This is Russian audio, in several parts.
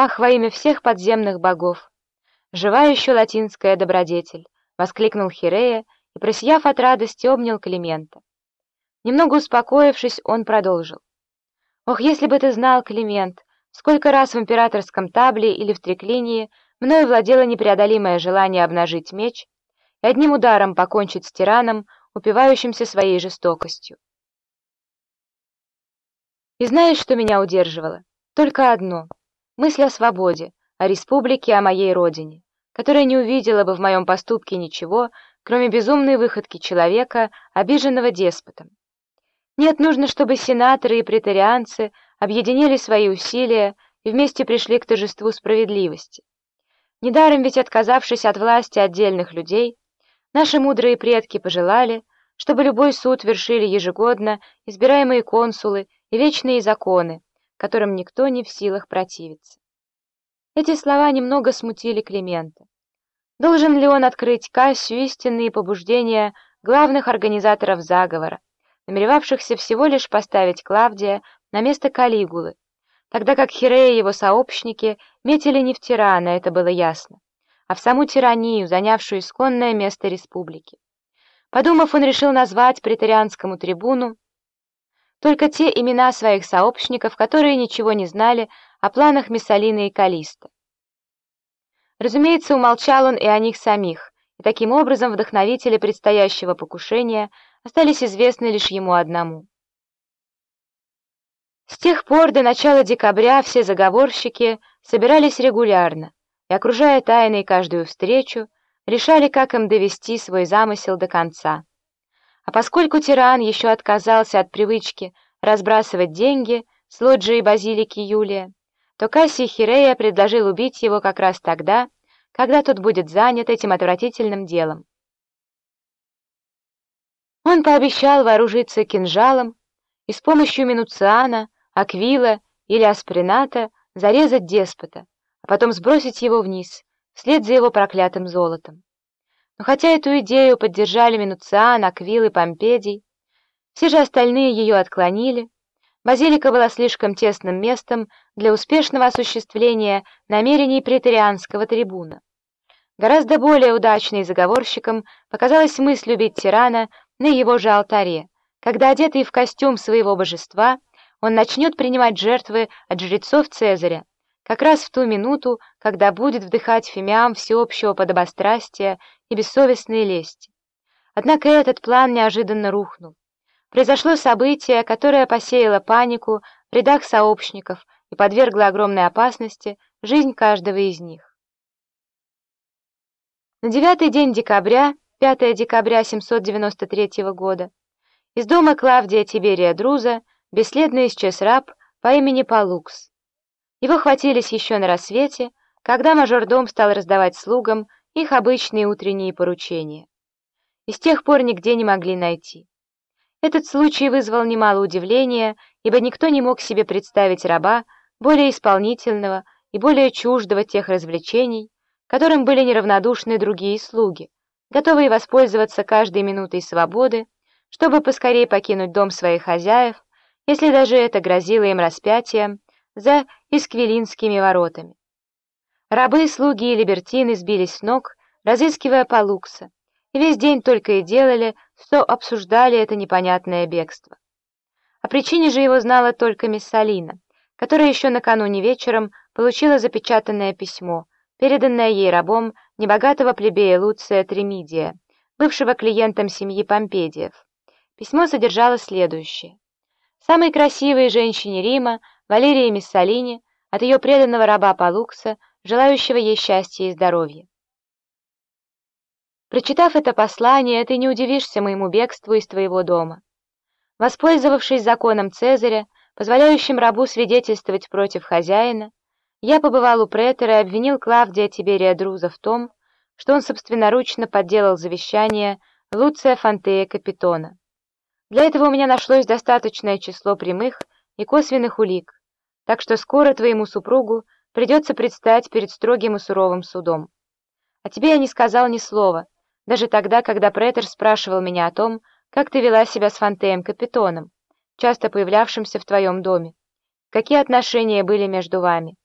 «Ах, во имя всех подземных богов! Жива еще латинская добродетель!» — воскликнул Хирея и, просияв от радости, обнял Климента. Немного успокоившись, он продолжил. «Ох, если бы ты знал, Климент, сколько раз в императорском табле или в триклинии мною владело непреодолимое желание обнажить меч и одним ударом покончить с тираном, упивающимся своей жестокостью. И знаешь, что меня удерживало? Только одно — мысль о свободе, о республике, о моей родине, которая не увидела бы в моем поступке ничего, кроме безумной выходки человека, обиженного деспотом. Нет, нужно, чтобы сенаторы и претарианцы объединили свои усилия и вместе пришли к торжеству справедливости. Недаром ведь, отказавшись от власти отдельных людей, наши мудрые предки пожелали, чтобы любой суд вершили ежегодно избираемые консулы и вечные законы, которым никто не в силах противиться. Эти слова немного смутили Климента. Должен ли он открыть Кассию истинные побуждения главных организаторов заговора, намеревавшихся всего лишь поставить Клавдия на место Калигулы, тогда как Хирея и его сообщники метили не в тирана, это было ясно, а в саму тиранию, занявшую исконное место республики. Подумав, он решил назвать претарианскому трибуну только те имена своих сообщников, которые ничего не знали о планах Миссалины и Калиста. Разумеется, умолчал он и о них самих, и таким образом вдохновители предстоящего покушения – остались известны лишь ему одному. С тех пор до начала декабря все заговорщики собирались регулярно и, окружая тайной каждую встречу, решали, как им довести свой замысел до конца. А поскольку тиран еще отказался от привычки разбрасывать деньги с лоджией базилики Юлия, то Кассий Хирея предложил убить его как раз тогда, когда тот будет занят этим отвратительным делом. Он пообещал вооружиться кинжалом и с помощью Минуциана, Аквила или Асприната зарезать деспота, а потом сбросить его вниз, вслед за его проклятым золотом. Но хотя эту идею поддержали Минуциан, Аквил и Помпедий, все же остальные ее отклонили. Базилика была слишком тесным местом для успешного осуществления намерений претарианского трибуна. Гораздо более удачной заговорщиком показалась мысль убить тирана на его же алтаре, когда, одетый в костюм своего божества, он начнет принимать жертвы от жрецов Цезаря, как раз в ту минуту, когда будет вдыхать фимиам всеобщего подобострастия и бессовестной лести. Однако этот план неожиданно рухнул. Произошло событие, которое посеяло панику в рядах сообщников и подвергло огромной опасности жизнь каждого из них. На девятый день декабря 5 декабря 793 года, из дома Клавдия Тиберия Друза бесследно исчез раб по имени Палукс. Его хватились еще на рассвете, когда мажордом стал раздавать слугам их обычные утренние поручения. И с тех пор нигде не могли найти. Этот случай вызвал немало удивления, ибо никто не мог себе представить раба более исполнительного и более чуждого тех развлечений, которым были неравнодушны другие слуги, готовые воспользоваться каждой минутой свободы, чтобы поскорее покинуть дом своих хозяев, если даже это грозило им распятием за Исквилинскими воротами. Рабы, слуги и либертины сбились с ног, разыскивая Палукса, и весь день только и делали, что обсуждали это непонятное бегство. О причине же его знала только мисс Салина, которая еще накануне вечером получила запечатанное письмо, переданное ей рабом небогатого плебея Луция Тремидия, бывшего клиентом семьи Помпедиев. Письмо содержало следующее. Самой красивой женщине Рима, Валерии Миссалини, от ее преданного раба Палукса, желающего ей счастья и здоровья. Прочитав это послание, ты не удивишься моему бегству из твоего дома. Воспользовавшись законом Цезаря, позволяющим рабу свидетельствовать против хозяина, я побывал у претора и обвинил Клавдия Тиберия Друза в том, что он собственноручно подделал завещание Луция Фантея Капитона. Для этого у меня нашлось достаточное число прямых и косвенных улик, так что скоро твоему супругу придется предстать перед строгим и суровым судом. А тебе я не сказал ни слова, даже тогда, когда претор спрашивал меня о том, как ты вела себя с Фантеем Капитоном, часто появлявшимся в твоем доме, какие отношения были между вами.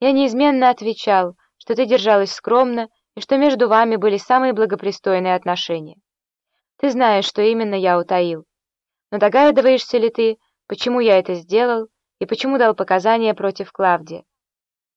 Я неизменно отвечал, что ты держалась скромно и что между вами были самые благопристойные отношения. Ты знаешь, что именно я утаил. Но догадываешься ли ты, почему я это сделал и почему дал показания против Клавдия?